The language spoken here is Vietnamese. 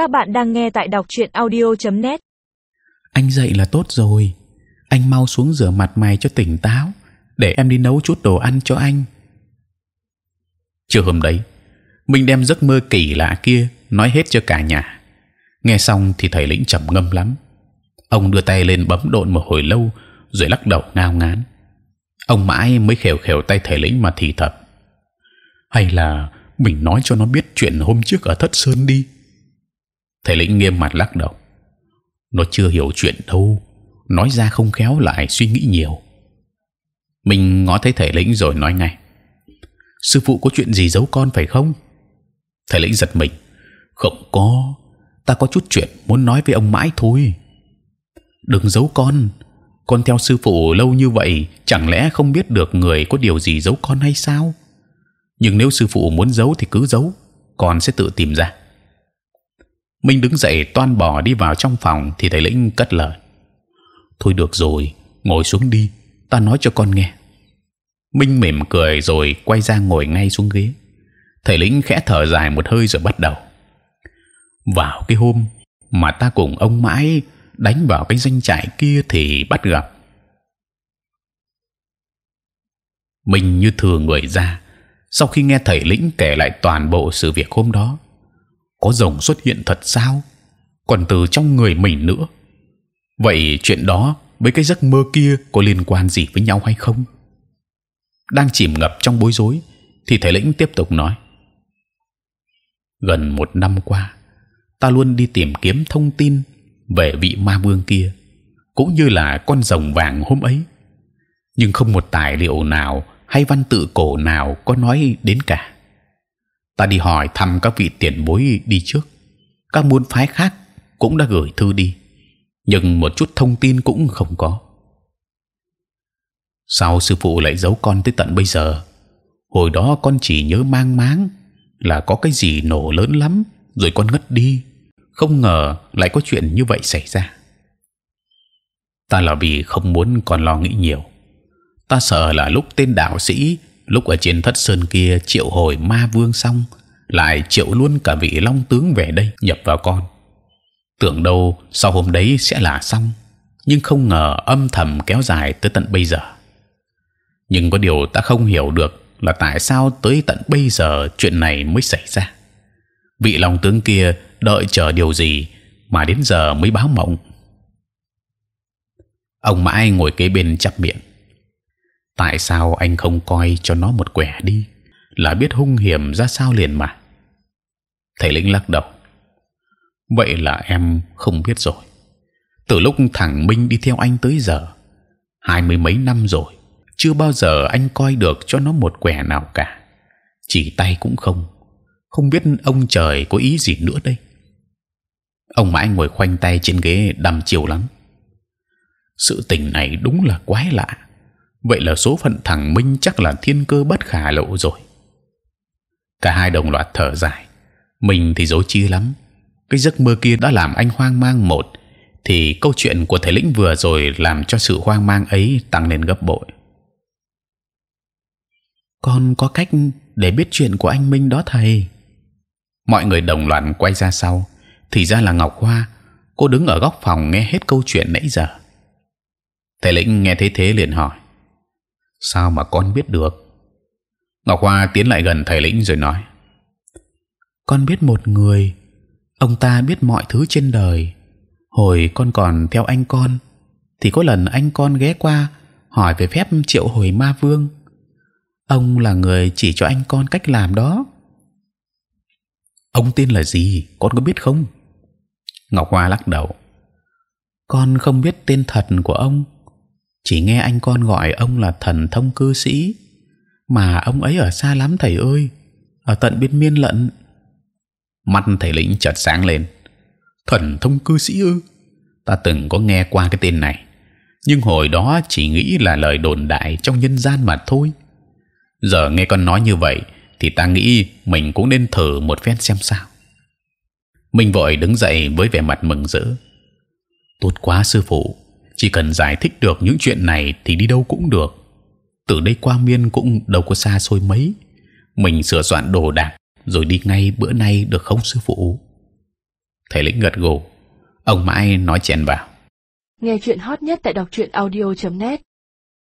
Các bạn đang nghe tại đọc truyện audio.net. Anh dậy là tốt rồi. Anh mau xuống rửa mặt mày cho tỉnh táo, để em đi nấu chút đồ ăn cho anh. Chiều hôm đấy, mình đem giấc mơ kỳ lạ kia nói hết cho cả nhà. Nghe xong thì thầy lĩnh trầm ngâm lắm. Ông đưa tay lên bấm độn một hồi lâu, rồi lắc đầu ngao ngán. Ông mãi mới khều khều tay thầy lĩnh mà thì thầm. Hay là mình nói cho nó biết chuyện hôm trước ở thất sơn đi. Thầy lĩnh nghiêm mặt lắc đầu. Nó chưa hiểu chuyện đâu, nói ra không khéo lại suy nghĩ nhiều. Mình ngó thấy thầy lĩnh rồi nói ngay. Sư phụ có chuyện gì giấu con phải không? Thầy lĩnh giật mình. Không có, ta có chút chuyện muốn nói với ông mãi thôi. Đừng giấu con, con theo sư phụ lâu như vậy, chẳng lẽ không biết được người có điều gì giấu con hay sao? Nhưng nếu sư phụ muốn giấu thì cứ giấu, con sẽ tự tìm ra. Minh đứng dậy toan bỏ đi vào trong phòng thì thầy lĩnh cất lời: thôi được rồi, ngồi xuống đi, ta nói cho con nghe. Minh mỉm cười rồi quay ra ngồi ngay xuống ghế. Thầy lĩnh khẽ thở dài một hơi rồi bắt đầu. Vào cái hôm mà ta cùng ông mãi đánh vào cái danh trại kia thì bắt gặp. Minh như thừa người ra sau khi nghe thầy lĩnh kể lại toàn bộ sự việc hôm đó có rồng xuất hiện thật sao? Còn từ trong người mình nữa. Vậy chuyện đó với cái giấc mơ kia có liên quan gì với nhau hay không? Đang chìm ngập trong bối rối, thì thầy lĩnh tiếp tục nói. Gần một năm qua, ta luôn đi tìm kiếm thông tin về vị ma vương kia, cũng như là con rồng vàng hôm ấy. Nhưng không một tài liệu nào hay văn tự cổ nào có nói đến cả. Ta đi hỏi thăm các vị tiền bối đi trước, các môn phái khác cũng đã gửi thư đi, nhưng một chút thông tin cũng không có. Sao sư phụ lại giấu con tới tận bây giờ? Hồi đó con chỉ nhớ mang máng là có cái gì nổ lớn lắm, rồi con ngất đi. Không ngờ lại có chuyện như vậy xảy ra. Ta là vì không muốn còn lo nghĩ nhiều ta sợ là lúc tên đạo sĩ lúc ở trên thất sơn kia, triệu hồi ma vương xong, lại triệu luôn cả vị long tướng về đây nhập vào con. Tưởng đâu sau hôm đấy sẽ là xong, nhưng không ngờ âm thầm kéo dài tới tận bây giờ. Nhưng có điều ta không hiểu được là tại sao tới tận bây giờ chuyện này mới xảy ra. Vị long tướng kia đợi chờ điều gì mà đến giờ mới báo mộng. Ông mãi ngồi kế bên chặt miệng tại sao anh không coi cho nó một quẻ đi? Là biết hung hiểm ra sao liền mà. Thầy lĩnh lắc đầu. Vậy là em không biết rồi. Từ lúc thằng minh đi theo anh tới giờ, hai mươi mấy năm rồi, chưa bao giờ anh coi được cho nó một quẻ nào cả. Chỉ tay cũng không. Không biết ông trời có ý gì nữa đây. Ông mãi ngồi khoanh tay trên ghế đăm chiều lắm. Sự tình này đúng là quái lạ vậy là số phận thằng Minh chắc là thiên cơ bất khả lộ rồi. Cả hai đồng loạt thở dài. Mình thì dối chi lắm. Cái giấc mơ kia đã làm anh hoang mang một, thì câu chuyện của thầy lĩnh vừa rồi làm cho sự hoang mang ấy tăng lên gấp bội. Con có cách để biết chuyện của anh Minh đó thầy. Mọi người đồng loạt quay ra sau, thì ra là Ngọc Hoa. Cô đứng ở góc phòng nghe hết câu chuyện nãy giờ. Thầy lĩnh nghe thấy thế liền hỏi sao mà con biết được? Ngọc hoa tiến lại gần thầy lĩnh rồi nói. Con biết một người, ông ta biết mọi thứ trên đời. Hồi con còn theo anh con, thì có lần anh con ghé qua, hỏi về phép triệu hồi ma vương. Ông là người chỉ cho anh con cách làm đó. Ông tên là gì, con có biết không? Ngọc hoa lắc đầu. Con không biết tên thật của ông chỉ nghe anh con gọi ông là thần thông cư sĩ. Mà ông ấy ở xa lắm, thầy ơi. Ở tận biên miên lận. Mắt thầy lĩnh chợt sáng lên. Thần thông cư sĩ ư? Ta từng có nghe qua cái tên này. Nhưng hồi đó chỉ nghĩ là lời đồn đại trong nhân gian mà thôi. Giờ nghe con nói như vậy thì ta nghĩ mình cũng nên thử một phen xem sao. Mình vội đứng dậy với vẻ mặt mừng rỡ. Tốt quá, sư phụ chỉ cần giải thích được những chuyện này thì đi đâu cũng được. Từ đây qua miên cũng đâu có xa xôi mấy. Mình sửa soạn đồ đạc, rồi đi ngay bữa nay được không, sư phụ? Thầy lĩnh gật gù. Ông mãi nói chèn vào. Nghe chuyện hot nhất tại đọc truyện audio.net